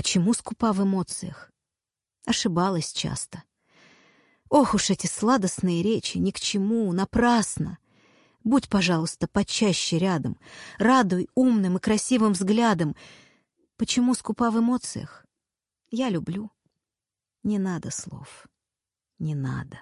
Почему скупа в эмоциях? Ошибалась часто. Ох уж эти сладостные речи, ни к чему, напрасно. Будь, пожалуйста, почаще рядом, радуй умным и красивым взглядом. Почему скупа в эмоциях? Я люблю. Не надо слов. Не надо.